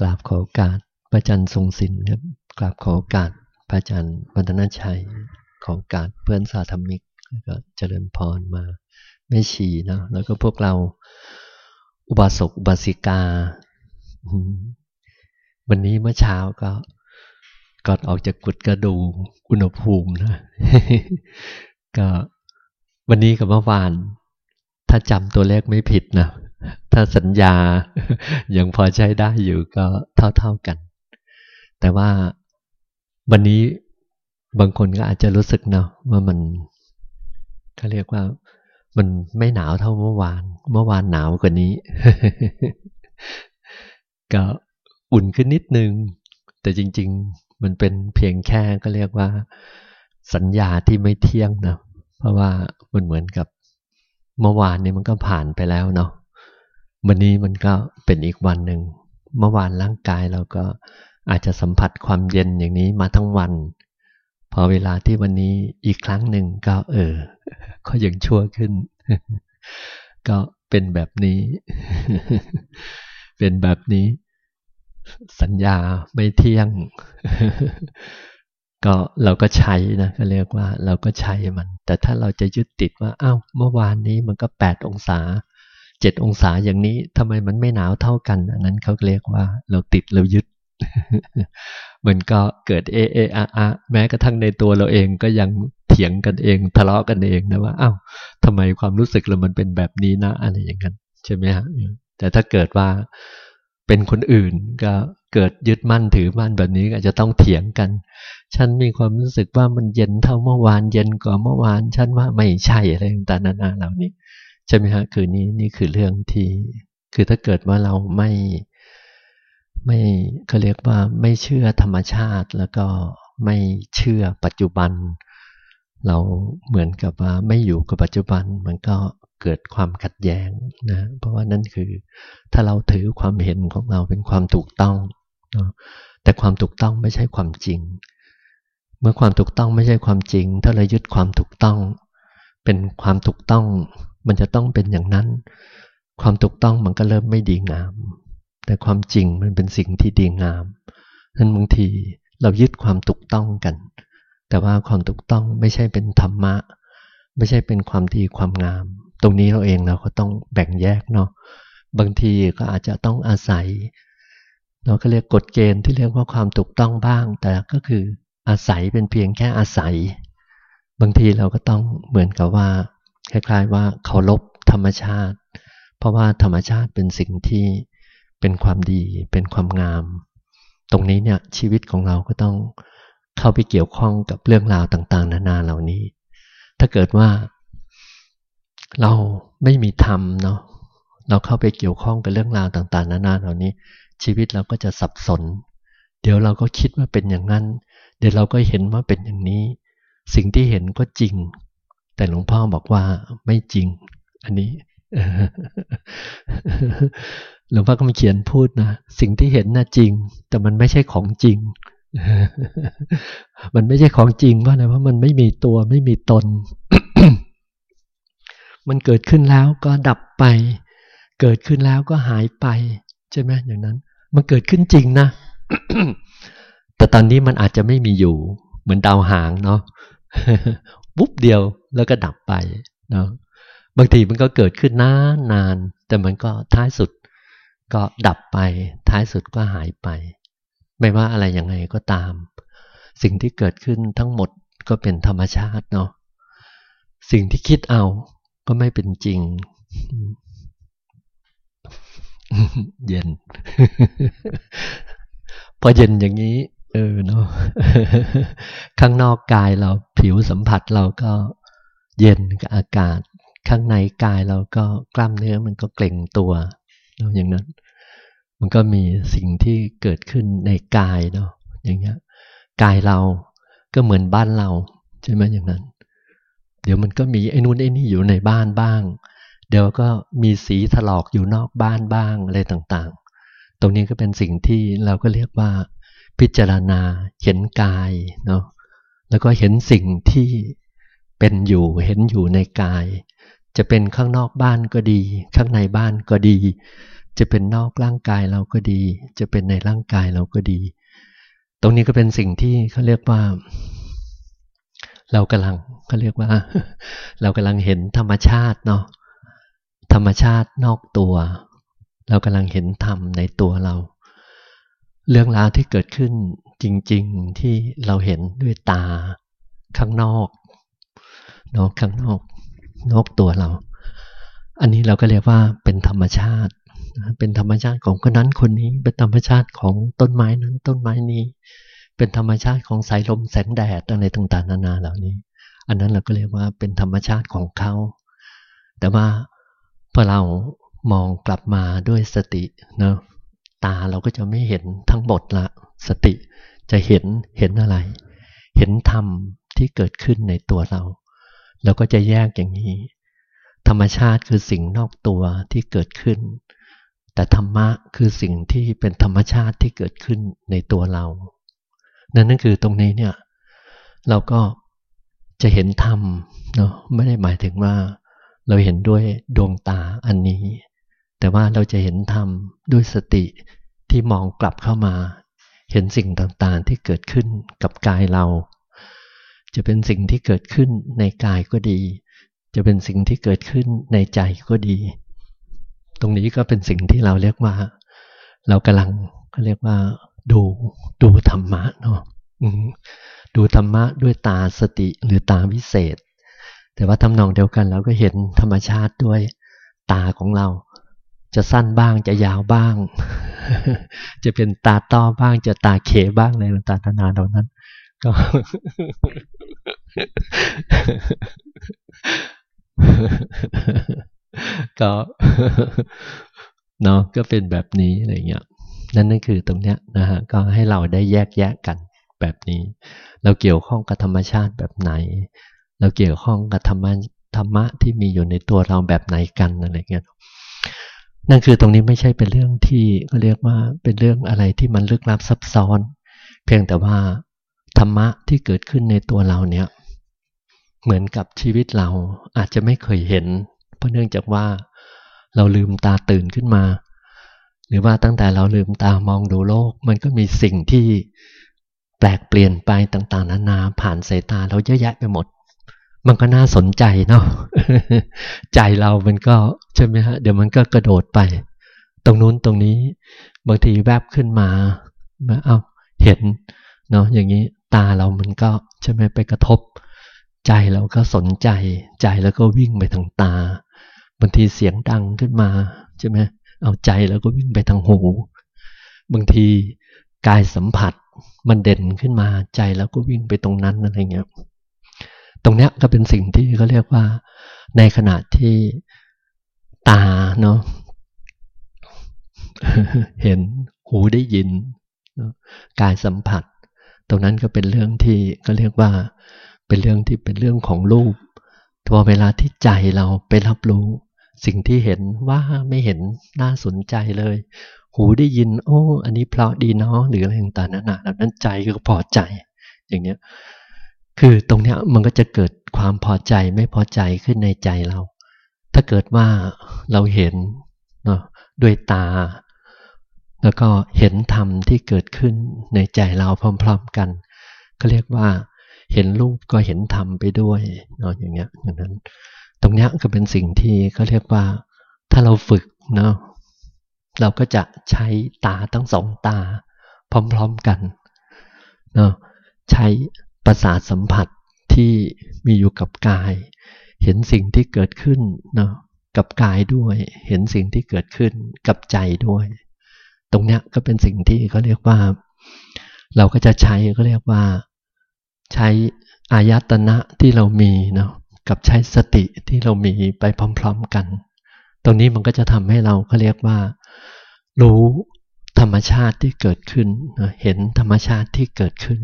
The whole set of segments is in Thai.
กราบขอโอกาสพระอาจารย์ทรงศิลป์ครับกราบขอโอกาสพระอาจารย์วัฒนชัยขอโอกาสเพื่อนสาธมิกแล้วก็เจริญพรมาไม่ชีนะแล้วก็พวกเราอุบาสกอุบาสิกา วันนี้เมื่อเช้าก็ก่อนออกจากกุดก็ดูอุณหภูมินะก็วันนี้กับเมื่อวาน ถ้าจำตัวเลขไม่ผิดนะ ถ้าสัญญายังพอใช้ได้อยู่ก็เท่าๆกัน แต่ว่าวันนี้บางคนก็อาจจะรู้สึกเนาะว่ามันเขาเรียกว่า มันไม่หนาวเท่าเมื่อวาน เมื่อวานหนาวกว่านี้ ก็อุ่นขึ้นนิดนึง แต่จริง ๆ มันเป็นเพียงแค่ก็เรียกว่า สัญญาที่ไม่เที่ยงนะเพราะว่ามันเหมือนกับเมื่อวานนี้มันก็ผ่านไปแล้วเนาะ วันนี้มันก็เป็นอีกวันหนึ่ง เมื่อวานร่างกายเราก็อาจจะสัมผัสความเย็นอย่างนี้มาทั้งวัน พอเวลาที่วันนี้อีกครั้งหนึ่งก็เออ ก็ยังชั่วขึ้น ก็เป็นแบบนี้ เป็นแบบนี้ สัญญาไม่เที่ยง ก็เราก็ใช้นะก็เรียกว่า เราก็ใช้มัน แต่ถ้าเราจะยึดติดว่า อ้าว เมื่อวานนี้มันก็แปดองศา เจ็ดองศาอย่างนี้ทำไมมันไม่หนาวเท่ากัน อันนั้นเขาเรียกว่า เราติดเรายึด มันก็เกิดเอเออะอะแม้กระทั่งในตัวเราเองก็ยังเถียงกันเอง ทะเลาะกันเองนะว่าอ้าวทำไมความรู้สึกเรามันเป็นแบบนี้นะอะไรอย่างนั้นใช่ไหมฮะแต่ถ้าเกิดว่าเป็นคนอื่นก็เกิดยึดมั่นถือมั่นแบบนี้อาจจะต้องเถียงกัน ฉันมีความรู้สึกว่ามันเย็นเท่าเมื่อวานเย็นกว่าเมื่อวาน ฉันว่าไม่ใช่อะไรต่างๆนานาเหล่านี้ ใช่ไหมฮะคือนี้นี่คือเรื่องที่ คือถ้าเกิดว่าเราไม่ไม่เขาเรียกว่าไม่เชื่อธรรมชาติ แล้วก็ไม่เชื่อปัจจุบัน เราเหมือนกับว่าไม่อยู่กับปัจจุบันมันก็เกิดความขัดแย้งนะเพราะว่านั่นคือถ้าเราถือความเห็นของเราเป็นความถูกต้องแต่ความถูกต้องไม่ใช่ความจริง เมื่อความถูกต้องไม่ใช่ความจริง ถ้าเรายึดความถูกต้อง เป็นความถูกต้อง มันจะต้องเป็นอย่างนั้น ความถูกต้องมันก็เริ่มไม่ดีงาม แต่ความจริงมันเป็นสิ่งที่ดีงามนั้นบางทีเรายึดความถูกต้องกัน แต่ว่าความถูกต้องไม่ใช่เป็นธรรมะ ไม่ใช่เป็นความดีความงาม ตรงนี้เราเองเราก็ต้องแบ่งแยกเนาะบางทีก็อาจจะต้องอาศัยเราก็เรียกกฎเกณฑ์ที่เรียกว่าความถูกต้องบ้าง แต่ก็คืออาศัยเป็นเพียงแค่อาศัย บางทีเราก็ต้องเหมือนกับว่า คล้ายๆว่าเคารพธรรมชาติ เพราะว่าธรรมชาติเป็นสิ่งที่เป็นความดี เป็นความงาม ตรงนี้เนี่ยชีวิตของเราก็ต้องเข้าไปเกี่ยวข้องกับเรื่องราวต่าง ๆ นานาเหล่านี้ ถ้าเกิดว่า เราไม่มีธรรมเนาะเราเข้าไปเกี่ยวข้องกับเรื่องราวต่าง ๆ นานาเหล่านี้ ชีวิตเราก็จะสับสน เดี๋ยวเราก็คิดว่าเป็นอย่างนั้น เดี๋ยวเราก็เห็นว่าเป็นอย่างนี้ สิ่งที่เห็นก็จริง แต่หลวงพ่อบอกว่าไม่จริง อันนี้หลวงพ่อก็มีเขียนพูดนะสิ่งที่เห็นน่ะจริง แต่มันไม่ใช่ของจริง มันไม่ใช่ของจริงเพราะอะไรเพราะมันไม่มีตัวไม่มีตน มันเกิดขึ้นแล้วก็ดับไป เกิดขึ้นแล้วก็หายไป ใช่ไหมอย่างนั้น มันเกิดขึ้นจริงนะแต่ตอนนี้มันอาจจะไม่มีอยู่ เหมือนดาวหางเนาะ ปุ๊บเดียวแล้วก็ดับไปเนาะบางทีมันก็เกิดขึ้นนานนาน แต่มันก็ท้ายสุดก็ดับไป ท้ายสุดก็หายไป ไม่ว่าอะไรยังไงก็ตาม สิ่งที่เกิดขึ้นทั้งหมดก็เป็นธรรมชาติเนาะสิ่งที่คิดเอาก็ไม่เป็นจริง เย็น พอเย็นอย่างนี้ เออเนาะข้างนอกกายเราผิวสัมผัสเราก็เย็นกับอากาศ ข้างในกายเราก็กล้ามเนื้อมันก็เกร็งตัวอย่างนั้น มันก็มีสิ่งที่เกิดขึ้นในกายเนาะอย่างเงี้ยกายเราก็เหมือนบ้านเราใช่ไหมอย่างนั้น เดี๋ยวมันก็มีไอ้นู่นไอ้นี่อยู่ในบ้านบ้าง เดี๋ยวก็มีสีถลอกอยู่นอกบ้านบ้างอะไรต่างๆ ตรงนี้ก็เป็นสิ่งที่เราก็เรียกว่า พิจารณาเห็นกายเนาะแล้วก็เห็นสิ่งที่เป็นอยู่เห็นอยู่ในกาย จะเป็นข้างนอกบ้านก็ดี ข้างในบ้านก็ดี จะเป็นนอกร่างกายเราก็ดี จะเป็นในร่างกายเราก็ดี ตรงนี้ก็เป็นสิ่งที่เขาเรียกว่า เรากำลังเขาเรียกว่า เรากำลังเห็นธรรมชาติเนาะธรรมชาตินอกตัว เรากำลังเห็นธรรมในตัวเรา เรื่องราวที่เกิดขึ้นจริง ๆที่เราเห็นด้วยตาข้างนอกนาะข้างนอกนอกตัวเรา อันนี้เราก็เรียกว่าเป็นธรรมชาติ เป็นธรรมชาติของคนนั้นคนนี้ เป็นธรรมชาติของต้นไม้นั้นต้นไม้นี้ เป็นธรรมชาติของสายลมแสงแดดอะไรต่างๆนานาเหล่านี้ อันนั้นเราก็เรียกว่าเป็นธรรมชาติของเขา แต่ว่าพอเรามองกลับมาด้วยสติเนาะ ตาเราก็จะไม่เห็นทั้งหมดละ สติจะเห็นเห็นอะไร เห็นธรรมที่เกิดขึ้นในตัวเรา เราก็จะแยกอย่างนี้ ธรรมชาติคือสิ่งนอกตัวที่เกิดขึ้น แต่ธรรมะคือสิ่งที่เป็นธรรมชาติที่เกิดขึ้นในตัวเรา นั่นนั่นคือตรงนี้เนี่ยเราก็จะเห็นธรรมเนาะไม่ได้หมายถึงว่า เราเห็นด้วยดวงตาอันนี้ แต่ว่าเราจะเห็นธรรมด้วยสติที่มองกลับเข้ามา เห็นสิ่งต่างๆที่เกิดขึ้นกับกายเรา จะเป็นสิ่งที่เกิดขึ้นในกายก็ดี จะเป็นสิ่งที่เกิดขึ้นในใจก็ดี ตรงนี้ก็เป็นสิ่งที่เราเรียกว่า เรากำลังเขาเรียกว่า ดูดูธรรมะเนาะดูธรรมะด้วยตาสติหรือตาวิเศษ แต่ว่าทำนองเดียวกันเราก็เห็นธรรมชาติด้วยตาของเรา จะสั้นบ้างจะยาวบ้าง จะเป็นตาต้อบ้าง จะตาเขบ้างอะไรต่างๆนานาเหล่านั้น ก็ก็เนาะก็เป็นแบบนี้อะไรเงี้ยนั่นนั่นคือตรงเนี้ยนะฮะก็ให้เราได้แยกแยะกันแบบนี้ เราเกี่ยวข้องกับธรรมชาติแบบไหน เราเกี่ยวข้องกับธรรมะธรรมะที่มีอยู่ในตัวเราแบบไหนกันอะไรเงี้ย นั่นคือตรงนี้ไม่ใช่เป็นเรื่องที่ก็เรียกว่าเป็นเรื่องอะไรที่มันลึกลับซับซ้อน เพียงแต่ว่าธรรมะที่เกิดขึ้นในตัวเราเนี่ยเหมือนกับชีวิตเราอาจจะไม่เคยเห็น เพราะเนื่องจากว่าเราลืมตาตื่นขึ้นมา หรือว่าตั้งแต่เราลืมตามองดูโลก มันก็มีสิ่งที่แปลกเปลี่ยนไปต่างๆนานาผ่านสายตาเราเยอะแยะไปหมด มันก็น่าสนใจเนาะใจเรามันก็ใช่ไหมฮะเดี๋ยวมันก็กระโดดไป ตรงนู้นตรงนี้ บางทีแวบขึ้นมาเอาเห็นเนาะอย่างนี้ตาเรามันก็ใช่ไหมไปกระทบ ใจเราก็สนใจ ใจแล้วก็วิ่งไปทางตาบางทีเสียงดังขึ้นมาใช่ไหมเอาใจแล้วก็วิ่งไปทางหู บางทีกายสัมผัสมันเด่นขึ้นมาใจแล้วก็วิ่งไปตรงนั้นอะไรเงี้ย ตรงนี้ก็เป็นสิ่งที่เขาเรียกว่า ในขณะที่ตาเนาะเห็นหูได้ยินกายสัมผัส ตรงนั้นก็เป็นเรื่องที่ก็เรียกว่าเป็นเรื่องที่เป็นเรื่องของรูปพอเวลาที่ใจเราไปรับรู้ สิ่งที่เห็นว่าไม่เห็นน่าสนใจเลย หูได้ยิน โอ้ อันนี้เพลาะดีเนาะหรืออะไรต่างๆนั่นแล้วนั้นใจก็พอใจ อย่างเนี้ย คือตรงเนี้ยมันก็จะเกิดความพอใจไม่พอใจขึ้นในใจเรา ถ้าเกิดว่าเราเห็นเนาะด้วยตา แล้วก็เห็นธรรมที่เกิดขึ้นในใจเราพร้อม ๆกัน ก็เรียกว่าเห็นรูปก็เห็นธรรมไปด้วยเนาะอย่างเงี้ยอย่างนั้น ตรงเนี้ยก็เป็นสิ่งที่เขาเรียกว่า ถ้าเราฝึกเนาะเราก็จะใช้ตาทั้งสองตา พร้อม ๆกันเนาะใช้ ประสาทสัมผัสที่มีอยู่กับกาย เห็นสิ่งที่เกิดขึ้นเนาะกับกายด้วย เห็นสิ่งที่เกิดขึ้นกับใจด้วย ตรงเนี้ยก็เป็นสิ่งที่เขาเรียกว่า เราก็จะใช้ก็เรียกว่า ใช้อายตนะที่เรามีเนาะกับใช้สติที่เรามีไปพร้อม ๆกัน ตรงนี้มันก็จะทำให้เราเขาเรียกว่า รู้ธรรมชาติที่เกิดขึ้น เห็นธรรมชาติที่เกิดขึ้น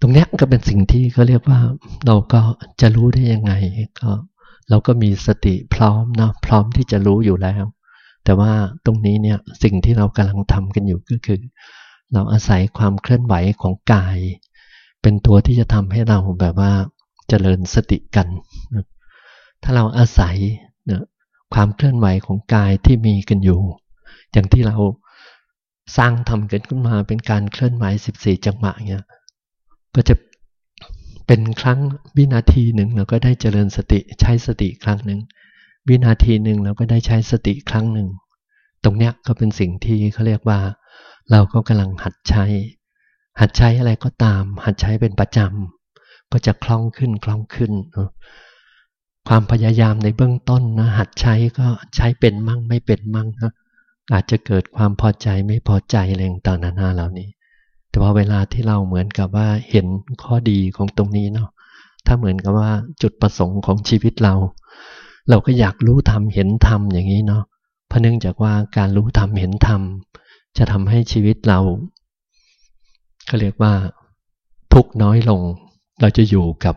ตรงนี้ก็เป็นสิ่งที่เขาเรียกว่าเราก็จะรู้ได้ยังไงก็เราก็มีสติพร้อมนะพร้อมที่จะรู้อยู่แล้ว แต่ว่าตรงนี้เนี่ยสิ่งที่เรากำลังทำกันอยู่ก็คือ เราอาศัยความเคลื่อนไหวของกาย เป็นตัวที่จะทำให้เราแบบว่าเจริญสติกัน ถ้าเราอาศัยนะความเคลื่อนไหวของกายที่มีกันอยู่ อย่างที่เราสร้างทำกันขึ้นมาเป็นการเคลื่อนไหว 14 จังหวะเนี่ย ก็จะเป็นครั้งวินาทีหนึ่งเราก็ได้เจริญสติใช้สติครั้งหนึ่งวินาทีหนึ่งเราก็ได้ใช้สติครั้งหนึ่งตรงเนี้ยก็เป็นสิ่งที่เขาเรียกว่า เราก็กำลังหัดใช้ หัดใช้อะไรก็ตาม หัดใช้เป็นประจำก็จะคล่องขึ้นคล่องขึ้น ความพยายามในเบื้องต้นนะหัดใช้ก็ใช้เป็นมั่งไม่เป็นมั่งนะอาจจะเกิดความพอใจไม่พอใจอะไรต่างๆนานาเหล่านี้ แต่ว่าเวลาที่เราเหมือนกับว่าเห็นข้อดีของตรงนี้เนาะถ้าเหมือนกับว่าจุดประสงค์ของชีวิตเรา เราก็อยากรู้ธรรมเห็นธรรมอย่างนี้เนาะเพราะเนื่องจากว่าการรู้ธรรมเห็นธรรมจะทำให้ชีวิตเราเขาเรียกว่า ทุกน้อยลง เราจะอยู่กับ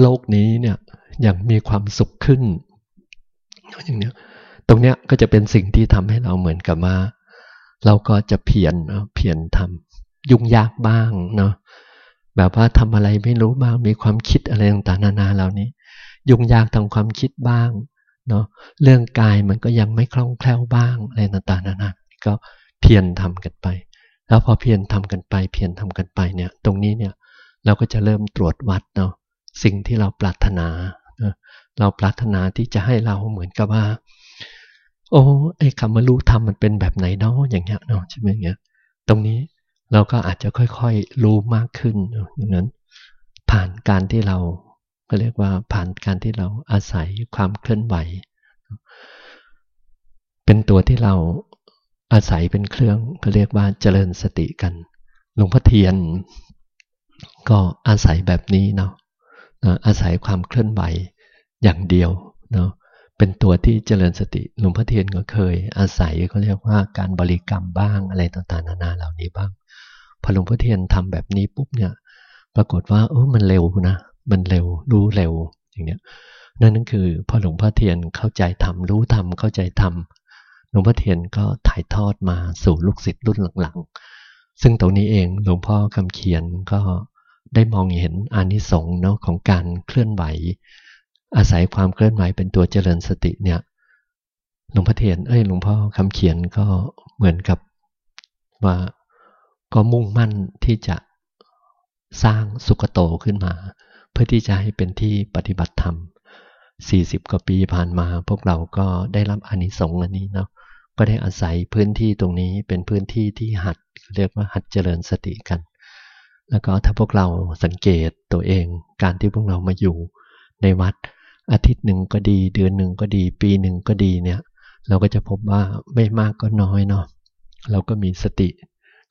โลกนี้เนี่ยอย่างมีความสุขขึ้นอย่างเนี้ยตรงเนี้ยก็จะเป็นสิ่งที่ทำให้เราเหมือนกับว่า เราก็จะเพียรเพียรทำยุ่งยากบ้างเนาะแบบว่าทำอะไรไม่รู้บ้างมีความคิดอะไรต่างๆนานาเหล่านี้ ยุ่งยากทางความคิดบ้างเนาะเรื่องกายมันก็ยังไม่คล่องแคล่วบ้างอะไรต่างๆนานาก็เพียรทำกันไป แล้วพอเพียรทำกันไป เพียรทำกันไปเนี่ย ตรงนี้เนี่ยเราก็จะเริ่มตรวจวัดเนาะสิ่งที่เราปรารถนา เราปรารถนาที่จะให้เราเหมือนกับว่า โอ้ไอ้คำว่ารู้ธรรมมันเป็นแบบไหนเนาะอย่างเงี้ยเนาะใช่ไหมเงี้ย ตรงนี้เราก็อาจจะค่อยๆรู้มากขึ้นอย่างนั้น ผ่านการที่เราก็เรียกว่าผ่านการที่เราอาศัยความเคลื่อนไหว เป็นตัวที่เราอาศัยเป็นเครื่องก็เรียกว่าเจริญสติกันหลวงพ่อเทียน ก็อาศัยแบบนี้เนาะอาศัยความเคลื่อนไหวอย่างเดียวเนาะ เป็นตัวที่เจริญสติหลวงพ่อเทียนก็เคย อาศัยเขาเรียกว่าการบริกรรมบ้างอะไรต่างๆนานาเหล่านี้บ้าง พอหลวงพ่อเทียนทำแบบนี้ปุ๊บเนี่ย ปรากฏว่าเออมันเร็วนะ มันเร็วรู้เร็วอย่างเนี้ยนั่นนั่นคือพอหลวงพ่อเทียนเข้าใจทำรู้ทำเข้าใจทำหลวงพ่อเทียนก็ถ่ายทอดมาสู่ลูกศิษย์รุ่นหลังๆ ซึ่งตรงนี้เองหลวงพ่อคำเขียนก็ได้มองเห็นอานิสงส์เนาะของการเคลื่อนไหว อาศัยความเคลื่อนไหวเป็นตัวเจริญสติเนี่ยหลวงพ่อเทียนเอ้ยหลวงพ่อคำเขียนก็เหมือนกับว่าก็มุ่งมั่นที่จะสร้างสุขโตขึ้นมา เพื่อที่จะให้เป็นที่ปฏิบัติธรรม 40 กว่าปีผ่านมา พวกเราก็ได้รับอานิสงส์อันนี้เนาะก็ได้อาศัยพื้นที่ตรงนี้เป็นพื้นที่ที่หัดเรียกว่าหัดเจริญสติกัน แล้วก็ถ้าพวกเราสังเกตตัวเอง การที่พวกเรามาอยู่ในวัด อาทิตย์หนึ่งก็ดี เดือนหนึ่งก็ดี ปีหนึ่งก็ดีเนี่ย เราก็จะพบว่าไม่มากก็น้อยเนาะเราก็มีสติ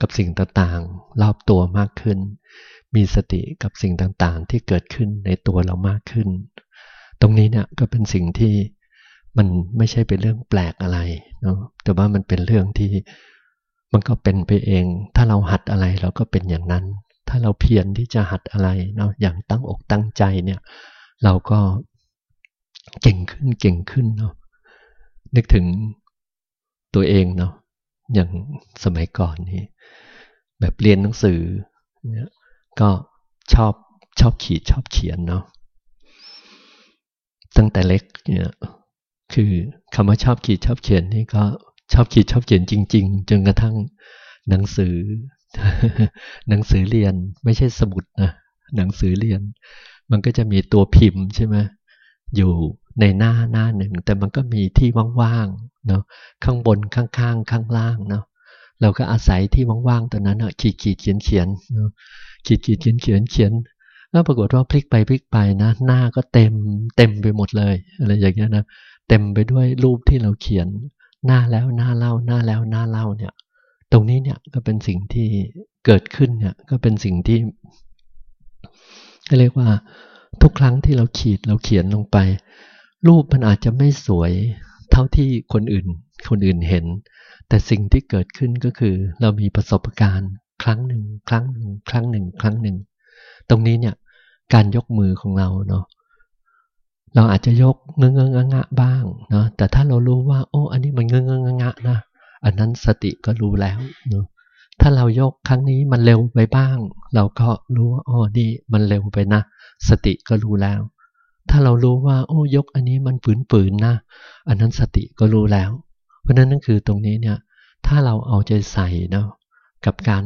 กับสิ่งต่างๆ รอบตัวมากขึ้น มีสติกับสิ่งต่างๆ ที่เกิดขึ้นในตัวเรามากขึ้น ตรงนี้เนี่ยก็เป็นสิ่งที่มันไม่ใช่เป็นเรื่องแปลกอะไรเนาะแต่ว่ามันเป็นเรื่องที่มันก็เป็นไปเอง ถ้าเราหัดอะไรเราก็เป็นอย่างนั้น ถ้าเราเพียรที่จะหัดอะไรเนาะอย่างตั้งอกตั้งใจเนี่ย เราก็ เก่งขึ้นเก่งขึ้นเนาะนึกถึงตัวเองเนาะอย่างสมัยก่อนนี่แบบเรียนหนังสือเนี่ยก็ชอบชอบขีดชอบเขียนเนาะตั้งแต่เล็กเนี่ยคือคำว่าชอบขีดชอบเขียนนี่ก็ชอบขีดชอบเขียนจริง ๆ จนกระทั่งหนังสือ หนังสือเรียนไม่ใช่สมุดนะหนังสือเรียน มันก็จะมีตัวพิมพ์ใช่ไหม อยู่ในหน้าหน้าหนึ่ง แต่มันก็มีที่ว่างๆเนาะข้างบนข้างๆข้างล่างเนาะเราก็อาศัยที่ว่างๆตัวนั้นอะขีดขีดเขียนเขียนขีดขีดเขียนเขียนเขียนแล้วปรากฏว่าพลิกไปพลิกไปนะ หน้าก็เต็มเต็มไปหมดเลยอะไรอย่างเงี้ยนะเต็มไปด้วยรูปที่เราเขียน หน้าแล้วหน้าเล่าหน้าแล้วหน้าเล่าเนี่ย ตรงนี้เนี่ยก็เป็นสิ่งที่เกิดขึ้นเนี่ยก็เป็นสิ่งที่เรียกว่า ทุกครั้งที่เราขีดเราเขียนลงไป รูปมันอาจจะไม่สวยเท่าที่คนอื่น คนอื่นเห็น แต่สิ่งที่เกิดขึ้นก็คือ เรามีประสบการณ์ครั้งหนึ่ง ครั้งหนึ่ง ครั้งหนึ่ง ครั้งหนึ่ง ตรงนี้เนี่ยการยกมือของเราเนาะเราอาจจะยกเงงเงงะบ้างเนาะแต่ถ้าเรารู้ว่า โอ้ อันนี้มันเงงเงงะนะอันนั้นสติก็รู้แล้วเนาะถ้าเรายกครั้งนี้มันเร็วไปบ้าง เราก็รู้ว่าอ๋อดีมันเร็วไปนะ สติก็รู้แล้ว ถ้าเรารู้ว่า โอ้ยกอันนี้มันฝืนๆนะ อันนั้นสติก็รู้แล้ว เพราะนั้นนั่นคือตรงนี้เนี่ย ถ้าเราเอาใจใส่เนาะกับการ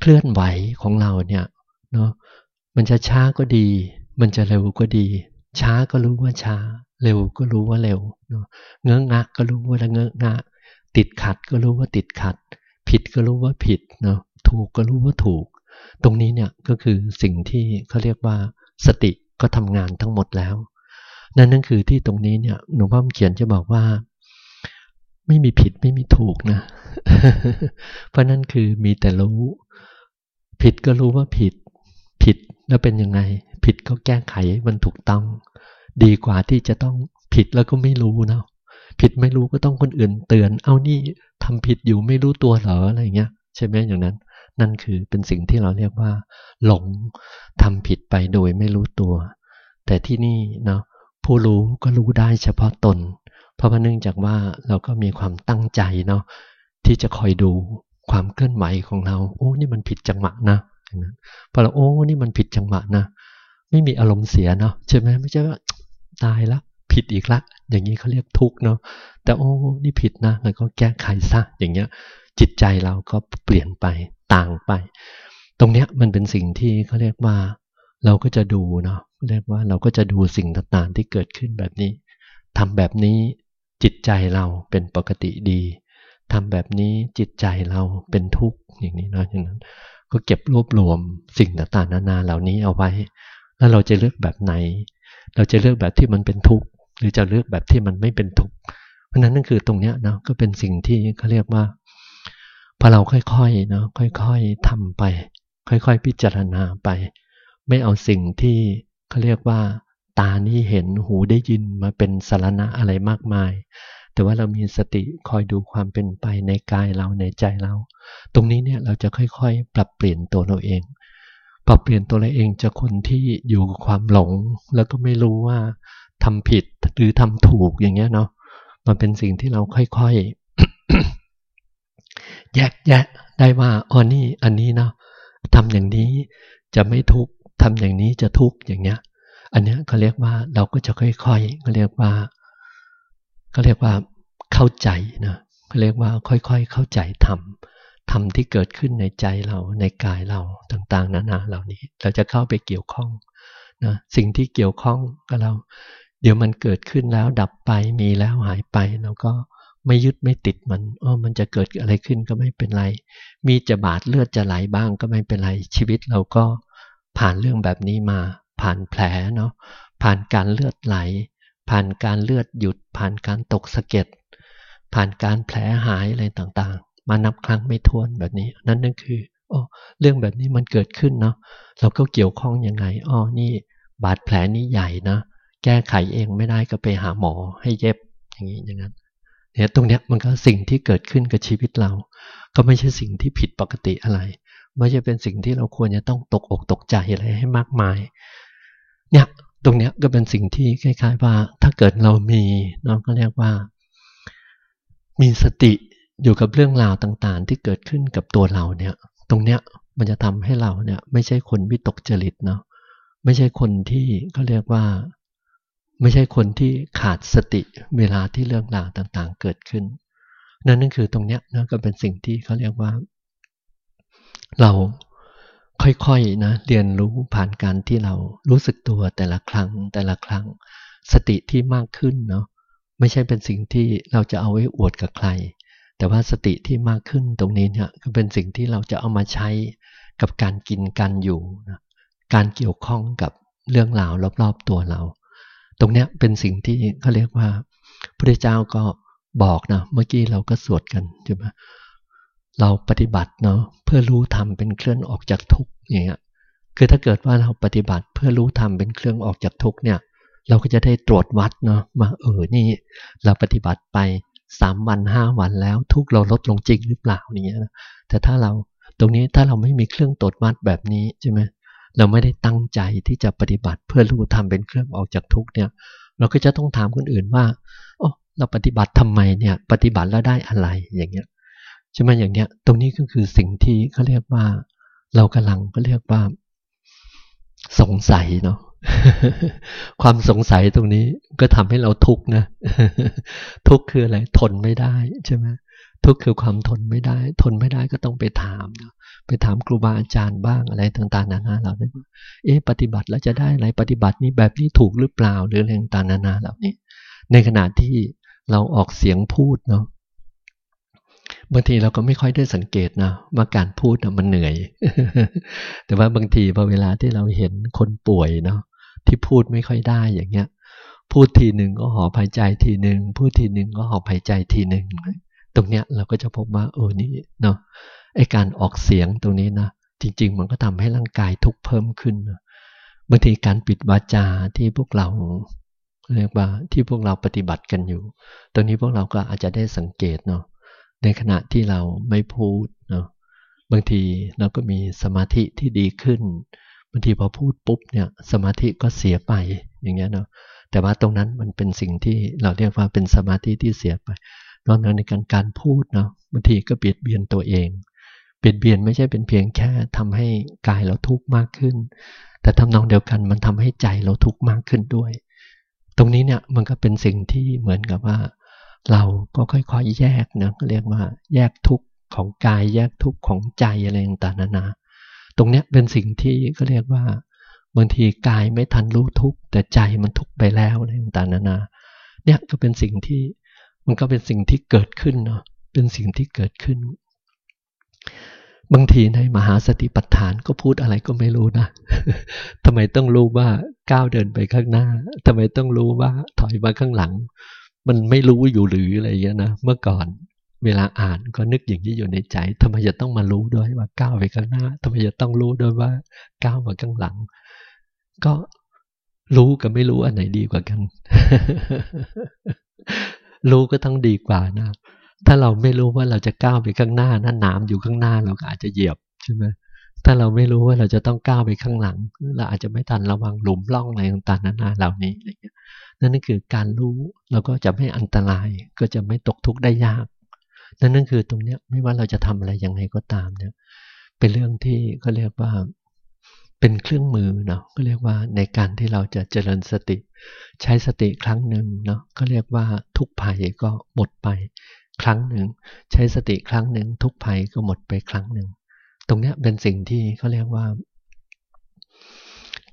เคลื่อนไหวของเราเนี่ยเนาะมันจะช้าก็ดี มันจะเร็วก็ดี ช้าก็รู้ว่าช้า เร็วก็รู้ว่าเร็วเนาะเงื้องะก็รู้ว่าเงื้องะติดขัดก็รู้ว่าติดขัด ผิดก็รู้ว่าผิดเนาะถูกก็รู้ว่าถูก ตรงนี้เนี่ยก็คือสิ่งที่เขาเรียกว่าสติก็ทำงานทั้งหมดแล้ว นั่นนั่นคือที่ตรงนี้เนี่ยหลวงพ่อเขียนจะบอกว่า ไม่มีผิดไม่มีถูกนะ เพราะนั่นคือมีแต่รู้ ผิดก็รู้ว่าผิด ผิดแล้วเป็นยังไง ผิดก็แก้ไขมันถูกต้อง ดีกว่าที่จะต้องผิดแล้วก็ไม่รู้เนาะผิดไม่รู้ก็ต้องคนอื่นเตือน เอานี่ทำผิดอยู่ไม่รู้ตัวเหรออะไรเงี้ยใช่ไหมอย่างนั้น นั่นคือเป็นสิ่งที่เราเรียกว่า หลงทำผิดไปโดยไม่รู้ตัว แต่ที่นี่เนาะผู้รู้ก็รู้ได้เฉพาะตน เพราะว่าเนื่องจากว่าเราก็มีความตั้งใจเนาะที่จะคอยดูความเคลื่อนไหวของเรา โอ้ นี่มันผิดจังหวะนะพอเราโอ้นี่มันผิดจังหวะนะไม่มีอารมณ์เสียเนาะใช่ไหมไม่ใช่ว่าตายละผิดอีกละ อย่างนี้เขาเรียกทุกเนาะแต่โอ้นี่ผิดนะแล้วก็แก้ไขซะอย่างเงี้ย จิตใจเราก็เปลี่ยนไป ต่างไป ตรงเนี้ยมันเป็นสิ่งที่เขาเรียกว่า เราก็จะดูเนาะเรียกว่าเราก็จะดูสิ่งต่างๆที่เกิดขึ้นแบบนี้ทำแบบนี้จิตใจเราเป็นปกติดีทำแบบนี้จิตใจเราเป็นทุกข์อย่างนี้เนาะอย่างนั้น ก็เก็บรวบรวมสิ่งต่างๆนานาเหล่านี้เอาไว้ แล้วเราจะเลือกแบบไหน เราจะเลือกแบบที่มันเป็นทุกข์หรือจะเลือกแบบที่มันไม่เป็นทุกข์เพราะนั้นนั่นคือตรงเนี้ยนะก็เป็นสิ่งที่เขาเรียกว่า พอเราค่อยๆเนาะค่อยๆทำไป ค่อยๆ พิจารณาไป ไม่เอาสิ่งที่เขาเรียกว่า ตานี้เห็นหูได้ยินมาเป็นสารณะอะไรมากมาย แต่ว่าเรามีสติคอยดูความเป็นไปในกายเราในใจเรา ตรงนี้เนี่ยเราจะค่อยๆ ปรับเปลี่ยนตัวเราเองปรับเปลี่ยนตัวเราเองจากคนที่อยู่กับความหลง แล้วก็ไม่รู้ว่าทำผิดหรือทำถูกอย่างเงี้ยเนาะมันเป็นสิ่งที่เราค่อยๆ แยกแยะได้ว่าอ๋อนี่อันนี้เนาะทำอย่างนี้จะไม่ทุกข์ทำอย่างนี้จะทุกข์อย่างเงี้ย อันเนี้ยเขาเรียกว่าเราก็จะค่อยๆเขาเรียกว่าเขาเรียกว่าเข้าใจนะเขาเรียกว่าค่อยๆเข้าใจธรรมธรรมที่เกิดขึ้นในใจเราในกายเราต่างๆนานาเหล่านี้ เราจะเข้าไปเกี่ยวข้องนะสิ่งที่เกี่ยวข้องกับเรา เดี๋ยวมันเกิดขึ้นแล้วดับไปมีแล้วหายไปเราก็ ไม่ยึดไม่ติดมันอ๋อมันจะเกิดอะไรขึ้นก็ไม่เป็นไร มีจะบาดเลือดจะไหลบ้างก็ไม่เป็นไร ชีวิตเราก็ผ่านเรื่องแบบนี้มา ผ่านแผลเนาะ ผ่านการเลือดไหล ผ่านการเลือดหยุด ผ่านการตกสะเก็ด ผ่านการแผลหายอะไรต่างๆ มานับครั้งไม่ท้วนแบบนี้ นั่นนั่นคืออ๋อเรื่องแบบนี้มันเกิดขึ้นเนาะ เราก็เกี่ยวข้องยังไงอ๋อนี่บาดแผลนี้ใหญ่นะ แก้ไขเองไม่ได้ก็ไปหาหมอให้เย็บ อย่างนี้อย่างนั้น เนี่ยตรงเนี้ยมันก็สิ่งที่เกิดขึ้นกับชีวิตเรา ก็ไม่ใช่สิ่งที่ผิดปกติอะไร ไม่ใช่เป็นสิ่งที่เราควรจะต้องตกอกตกใจอะไรให้มากมาย เนี่ยตรงเนี้ยก็เป็นสิ่งที่คล้ายๆว่า ถ้าเกิดเรามีน้องก็เรียกว่า มีสติอยู่กับเรื่องราวต่างๆ ที่เกิดขึ้นกับตัวเราเนี่ย ตรงเนี้ยมันจะทำให้เราเนี่ย ไม่ใช่คนวิตกจริตเนาะไม่ใช่คนที่เขาเรียกว่า ไม่ใช่คนที่ขาดสติเวลาที่เรื่องราวต่างๆ เกิดขึ้น นั่นนั่นคือตรงเนี้ยนะก็เป็นสิ่งที่เขาเรียกว่า เราค่อยๆนะเรียนรู้ผ่านการที่เรารู้สึกตัวแต่ละครั้งแต่ละครั้ง สติที่มากขึ้นเนาะไม่ใช่เป็นสิ่งที่เราจะเอาไว้อวดกับใคร แต่ว่าสติที่มากขึ้นตรงนี้เนี่ยก็เป็นสิ่งที่เราจะเอามาใช้กับการกินการอยู่นะการเกี่ยวข้องกับเรื่องราวรอบๆตัวเรา ตรงเนี้ยเป็นสิ่งที่เขาเรียกว่าพระเจ้าก็บอกนะเมื่อกี้เราก็สวดกันใช่ไหมเราปฏิบัติเนาะเพื่อรู้ธรรมเป็นเครื่องออกจากทุกข์อย่างเงี้ยคือถ้าเกิดว่าเราปฏิบัติเพื่อรู้ธรรมเป็นเครื่องออกจากทุกข์เนี่ย เราก็จะได้ตรวจวัดเนาะมาเออนี่ เราปฏิบัติไปสามวันห้าวันแล้วทุกเราลดลงจริงหรือเปล่าอย่างเงี้ยแต่ถ้าเราตรงนี้ถ้าเราไม่มีเครื่องตรวจวัดแบบนี้ใช่ไหม เราไม่ได้ตั้งใจที่จะปฏิบัติเพื่อรู้ทำเป็นเครื่องออกจากทุกเนี่ย เราก็จะต้องถามคนอื่นว่าโอ้เราปฏิบัติทำไมเนี่ย ปฏิบัติแล้วได้อะไรอย่างเงี้ยใช่ไหมอย่างเนี้ย ตรงนี้ก็คือสิ่งที่เขาเรียกว่า เรากำลังก็เรียกว่า สงสัยเนาะความสงสัยตรงนี้ก็ทำให้เราทุกข์นะ ทุกข์คืออะไรทนไม่ได้ใช่ไหม ทุกข์คือความทนไม่ได้ ทนไม่ได้ก็ต้องไปถามนะไปถามครูบาอาจารย์บ้างอะไรต่างๆนานาเหล่านี้เอ๊ะปฏิบัติแล้วจะได้อะไรปฏิบัตินี้แบบนี้ถูกหรือเปล่าหรืออะไรต่างๆนานาเหล่านี้ ในขณะที่เราออกเสียงพูดเนาะบางทีเราก็ไม่ค่อยได้สังเกตนะว่าการพูดนะมันเหนื่อย แต่ว่าบางทีพอเวลาที่เราเห็นคนป่วยเนาะที่พูดไม่ค่อยได้อย่างเงี้ย พูดทีหนึ่งก็หอบหายใจทีหนึ่งพูดทีหนึ่งก็หอบหายใจทีหนึ่ง ตรงเนี้ยเราก็จะพบว่าเออนี่เนาะไอการออกเสียงตรงนี้นะจริง ๆ มันก็ทำให้ร่างกายทุกเพิ่มขึ้นบางทีการปิดวาจาที่พวกเราเรียกว่าที่พวกเราปฏิบัติกันอยู่ ตรงนี้พวกเราก็อาจจะได้สังเกตเนาะในขณะที่เราไม่พูดเนาะบางทีเราก็มีสมาธิที่ดีขึ้นบางทีพอพูดปุ๊บเนี่ยสมาธิก็เสียไปอย่างเงี้ยเนาะแต่ว่าตรงนั้นมันเป็นสิ่งที่เราเรียกว่าเป็นสมาธิที่เสียไป นอกจากในการการพูดเนาะบางทีก็เบียดเบียนตัวเอง เบียดเบียนไม่ใช่เป็นเพียงแค่ทำให้กายเราทุกข์มากขึ้น แต่ทำนองเดียวกันมันทำให้ใจเราทุกข์มากขึ้นด้วย ตรงนี้เนี่ยมันก็เป็นสิ่งที่เหมือนกับว่า เราก็ค่อยๆแยกนะก็เรียกว่าแยกทุกข์ของกายแยกทุกข์ของใจอะไรต่างๆนานา ตรงเนี้ยเป็นสิ่งที่ก็เรียกว่าบางทีกายไม่ทันรู้ทุกข์แต่ใจมันทุกข์ไปแล้วอะไรต่างๆนานา เนี่ยก็เป็นสิ่งที่ มันก็เป็นสิ่งที่เกิดขึ้นเนาะเป็นสิ่งที่เกิดขึ้น บางทีในมหาสติปัฏฐานก็พูดอะไรก็ไม่รู้นะทำไมต้องรู้ว่าก้าวเดินไปข้างหน้าทำไมต้องรู้ว่าถอยมาข้างหลัง มันไม่รู้อยู่หรืออะไรอย่างนี้นะเมื่อก่อนเวลาอ่านก็นึกอย่างนี้อยู่ในใจทำไมจะต้องมารู้ด้วยว่าก้าวไปข้างหน้าทำไมจะต้องรู้ด้วยว่าก้าวมาข้างหลัง ก็รู้กับไม่รู้อันไหนดีกว่ากัน รู้ก็ต้องดีกว่านะ ถ้าเราไม่รู้ว่าเราจะก้าวไปข้างหน้านั่นน้ำอยู่ข้างหน้าเราก็อาจจะเหยียบใช่ไหมถ้าเราไม่รู้ว่าเราจะต้องก้าวไปข้างหลัง เราอาจจะไม่ทันระวังหลุมร่องอะไรต่างๆนานาเหล่านี้อะไรเงี้ยนั่นคือการรู้เราก็จะไม่อันตรายก็จะไม่ตกทุกข์ได้ยาก นั่นนั่นคือตรงเนี้ยไม่ว่าเราจะทำอะไรยังไงก็ตามเนี่ยเป็นเรื่องที่เขาเรียกว่า เป็นเครื่องมือเนาะก็เรียกว่าในการที่เราจะเจริญสติ ใช้สติครั้งหนึ่งเนาะก็เรียกว่าทุกภัยก็หมดไปครั้งหนึ่ง ใช้สติครั้งหนึ่ง ทุกภัยก็หมดไปครั้งหนึ่ง ตรงนี้เป็นสิ่งที่เขาเรียกว่า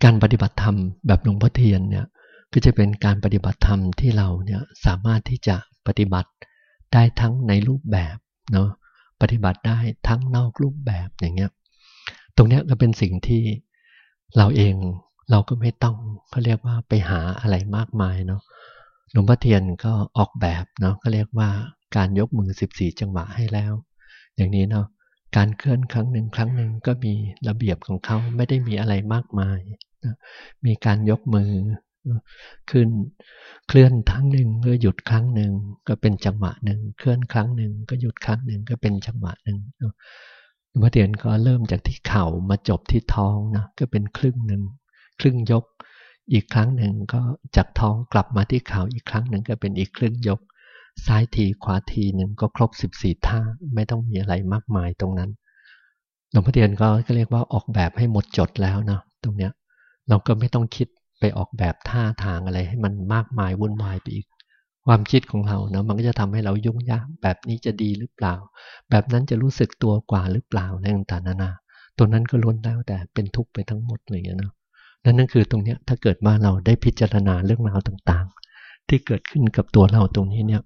การปฏิบัติธรรมแบบหลวงพ่อเทียนเนี่ยก็จะเป็นการปฏิบัติธรรมที่เราเนี่ยสามารถที่จะปฏิบัติได้ทั้งในรูปแบบเนาะปฏิบัติได้ทั้งนอกรูปแบบอย่างเงี้ยตรงนี้ก็เป็นสิ่งที่ เราเองเราก็ไม่ต้องเขาเรียกว่าไปหาอะไรมากมายเนาะหลวงพ่อเทียนก็ออกแบบเนาะก็เรียกว่าการยกมือ 14 จังหวะให้แล้ว อย่างนี้เนาะการเคลื่อนครั้งหนึ่งครั้งหนึ่งก็มีระเบียบของเขาไม่ได้มีอะไรมากมายนะมีการยกมือขึ้นเคลื่อนครั้งหนึ่งก็หยุดครั้งหนึ่งก็เป็นจังหวะหนึ่งเคลื่อนครั้งหนึ่งก็หยุดครั้งหนึ่งก็เป็นจังหวะหนึ่ง หลวงพ่อเตียนก็เริ่มจากที่เข่ามาจบที่ท้องนะก็เป็นครึ่งหนึ่งครึ่งยก อีกครั้งหนึ่งก็จากท้องกลับมาที่เข่าอีกครั้งหนึ่งก็เป็นอีกครึ่งยก ซ้ายทีขวาทีหนึ่งก็ครบ 14 ท่าไม่ต้องมีอะไรมากมายตรงนั้นหลวงพ่อเตียนก็เรียกว่าออกแบบให้หมดจดแล้วนะตรงเนี้ยเราก็ไม่ต้องคิดไปออกแบบท่าทางอะไรให้มันมากมายวุ่นวายไปอีก ความคิดของเราเนาะมันก็จะทำให้เรายุ่งยากแบบนี้จะดีหรือเปล่า แบบนั้นจะรู้สึกตัวกว่าหรือเปล่าในต่างๆนานาตัวนั้นก็ล้วนแล้วแต่เป็นทุกข์ไปทั้งหมดเลยเนาะนั่นนั่นคือตรงเนี้ยถ้าเกิดมาเราได้พิจารณาเรื่องราวต่างๆ ที่เกิดขึ้นกับตัวเราตรงนี้เนี่ย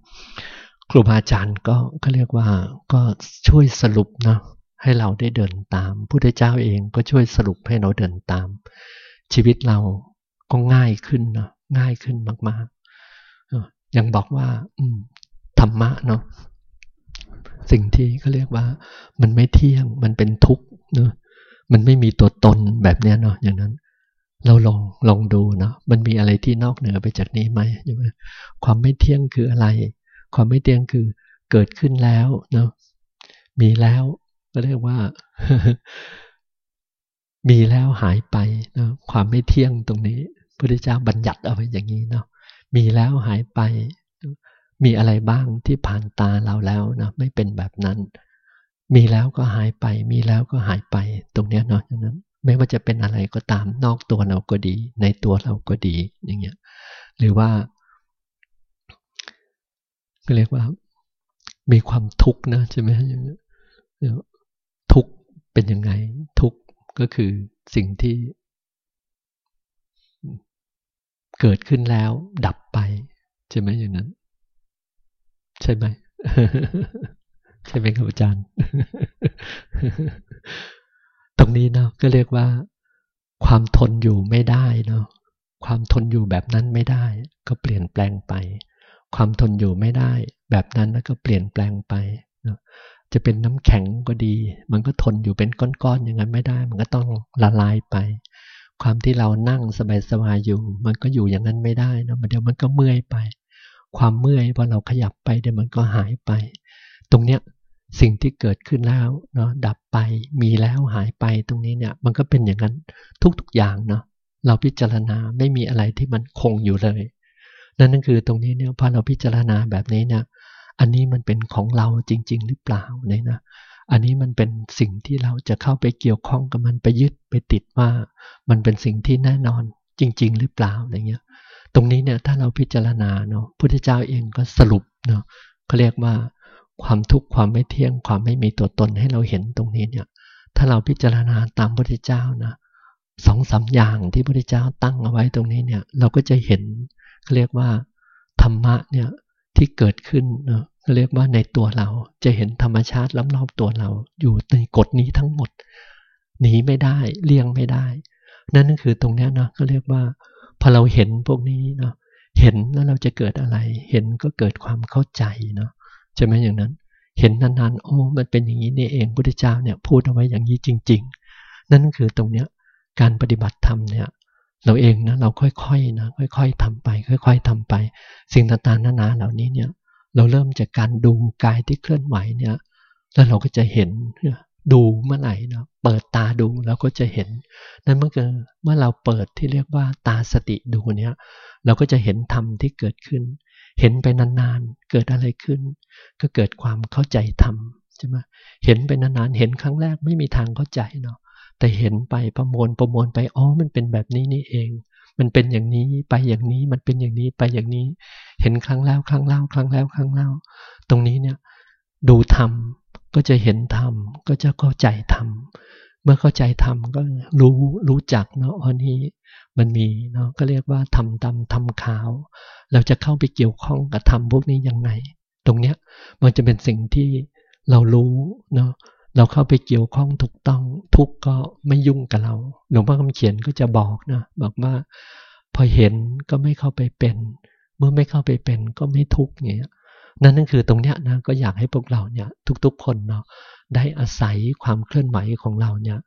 ครูบาอาจารย์ก็ก็เรียกว่าก็ช่วยสรุปนะให้เราได้เดินตามพุทธเจ้าเองก็ช่วยสรุปให้เราเดินตาม ชีวิตเราก็ง่ายขึ้นนะง่ายขึ้นมาก ยังบอกว่าธรรมะเนาะสิ่งที่เขาเรียกว่า มันไม่เที่ยงมันเป็นทุกข์เนาะมันไม่มีตัวตนแบบเนี้ยเนาะอย่างนั้น เราลองลองดูเนาะมันมีอะไรที่นอกเหนือไปจากนี้ไหมใช่ไหมความไม่เที่ยงคืออะไร ความไม่เที่ยงคือเกิดขึ้นแล้วเนาะมีแล้วก็เรียกว่า มีแล้วหายไปนะความไม่เที่ยงตรงนี้พระพุทธเจ้าบัญญัติเอาไว้อย่างนี้เนาะ มีแล้วหายไป มีอะไรบ้างที่ผ่านตาเราแล้วนะไม่เป็นแบบนั้น มีแล้วก็หายไป มีแล้วก็หายไป ตรงเนี้ยเนาะฉะนั้น ไม่ว่าจะเป็นอะไรก็ตามนอกตัวเราก็ดี ในตัวเราก็ดีอย่างเงี้ยหรือว่าก็เรียกว่า มีความทุกข์นะใช่ไหมทุกข์เป็นยังไง ทุกข์ก็คือสิ่งที่ เกิดขึ้นแล้ว ดับไป ใช่ไหมอย่างนั้น ใช่ไหมใช่ไหมครับอาจารย์ ตรงนี้เนาะก็เรียกว่า ความทนอยู่ไม่ได้เนาะความทนอยู่แบบนั้นไม่ได้ ก็เปลี่ยนแปลงไป ความทนอยู่ไม่ได้ แบบนั้นแล้วก็เปลี่ยนแปลงไปนะจะเป็นน้ำแข็งก็ดี มันก็ทนอยู่เป็นก้อนๆอย่างนั้นไม่ได้ มันก็ต้องละลายไป ความที่เรานั่งสบายๆอยู่ มันก็อยู่อย่างนั้นไม่ได้นะเดี๋ยวมันก็เมื่อยไป ความเมื่อยพอเราขยับไปเดี๋ยวมันก็หายไป ตรงเนี้ยสิ่งที่เกิดขึ้นแล้วเนาะดับไปมีแล้วหายไปตรงนี้เนี่ย มันก็เป็นอย่างนั้นทุกๆอย่างเนาะเราพิจารณาไม่มีอะไรที่มันคงอยู่เลย นั่นนั่นคือตรงนี้เนี่ยพอเราพิจารณาแบบนี้เนี่ยอันนี้มันเป็นของเราจริง ๆ หรือเปล่าเนี่ยนะ อันนี้มันเป็นสิ่งที่เราจะเข้าไปเกี่ยวข้องกับมันไปยึดไปติดว่า มันเป็นสิ่งที่แน่นอนจริง ๆ หรือเปล่าอะไรเงี้ย ตรงนี้เนี่ยถ้าเราพิจารณาเนาะพุทธเจ้าเองก็สรุปเนาะเขาเรียกว่าความทุกข์ความไม่เที่ยงความไม่มีตัวตนให้เราเห็นตรงนี้เนี่ยถ้าเราพิจารณาตามพระพุทธเจ้านะสองสาอย่างที่พระพุทธเจ้าตั้งเอาไว้ตรงนี้เนี่ยเราก็จะเห็นเขาเรียกว่าธรรมะเนี่ยที่เกิดขึ้นเนาะ เรียกว่าในตัวเราจะเห็นธรรมชาติล้อมๆตัวเรา อยู่ในกฎนี้ทั้งหมด หนีไม่ได้เลี่ยงไม่ได้ นั่นก็คือตรงนี้นะก็เรียกว่า พอเราเห็นพวกนี้เนาะเห็นแล้วเราจะเกิดอะไร เห็นก็เกิดความเข้าใจเนาะใช่ไหมอย่างนั้น เห็นนานๆโอ้มันเป็นอย่างนี้นี่เองพุทธเจ้าเนี่ยพูดเอาไว้อย่างนี้จริง ๆ นั่นคือตรงเนี้ยการปฏิบัติธรรมเนี่ยเราเองนะเราค่อยๆนะค่อย ๆทำไป ค่อย ๆทำไป สิ่งต่างๆนานาเหล่านี้เนี่ย เราเริ่มจากการดูกายที่เคลื่อนไหวเนี่ย แล้วเราก็จะเห็นดูเมื่อไหร่นะเปิดตาดูแล้วก็จะเห็น นั่นเมื่อเมื่อเราเปิดที่เรียกว่าตาสติดูเนี่ยเราก็จะเห็นธรรมที่เกิดขึ้น เห็นไปนานๆเกิดอะไรขึ้น ก็เกิดความเข้าใจธรรมใช่ไหมเห็นไปนานๆเห็นครั้งแรกไม่มีทางเข้าใจเนาะแต่เห็นไปประมวลประมวลไปอ๋อมันเป็นแบบนี้นี่เอง มันเป็นอย่างนี้ไปอย่างนี้มันเป็นอย่างนี้ไปอย่างนี้ เห็นครั้งแล้วครั้งเล่าครั้งแล้วครั้งเล่า ตรงนี้เนี่ยดูธรรมก็จะเห็นธรรมก็จะเข้าใจธรรมเมื่อเข้าใจธรรมก็รู้รู้จักเนาะอันนี้มันมีเนาะก็เรียกว่าทำดำทำขาว เราจะเข้าไปเกี่ยวข้องกับธรรมพวกนี้ยังไง ตรงเนี้ยมันจะเป็นสิ่งที่เรารู้เนาะ เราเข้าไปเกี่ยวข้องถูกต้อง ทุกก็ไม่ยุ่งกับเรา หลวงพ่อคำเขียนก็จะบอกนะบอกว่า พอเห็นก็ไม่เข้าไปเป็น เมื่อไม่เข้าไปเป็นก็ไม่ทุกเงี้ยนั่นนั่นคือตรงเนี้ยนะก็อยากให้พวกเราเนี่ยทุกๆคนเนาะได้อาศัยความเคลื่อนไหวของเราเนี่ย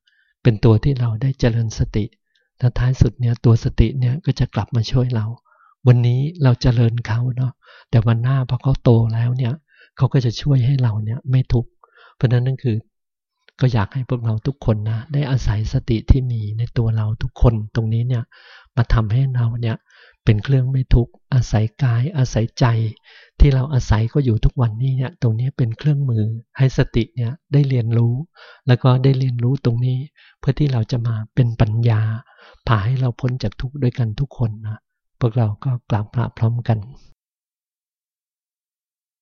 เป็นตัวที่เราได้เจริญสติและท้ายสุดเนี่ยตัวสติเนี่ยก็จะกลับมาช่วยเรา วันนี้เราเจริญเขาเนาะแต่วันหน้าพอเขาโตแล้วเนี่ยเขาก็จะช่วยให้เราเนี่ยไม่ทุกข์เพราะนั้นนั่นคือ ก็อยากให้พวกเราทุกคนนะได้อาศัยสติที่มีในตัวเราทุกคนตรงนี้เนี่ยมาทำให้เราเนี่ยเป็นเครื่องไม่ทุกข์อาศัยกายอาศัยใจ ที่เราอาศัยก็อยู่ทุกวันนี้เนี่ยตรงนี้เป็นเครื่องมือให้สติเนี่ยได้เรียนรู้ แล้วก็ได้เรียนรู้ตรงนี้ เพื่อที่เราจะมาเป็นปัญญาพาให้เราพ้นจากทุกข์ด้วยกันทุกคนนะพวกเราก็กราบพระพร้อมกัน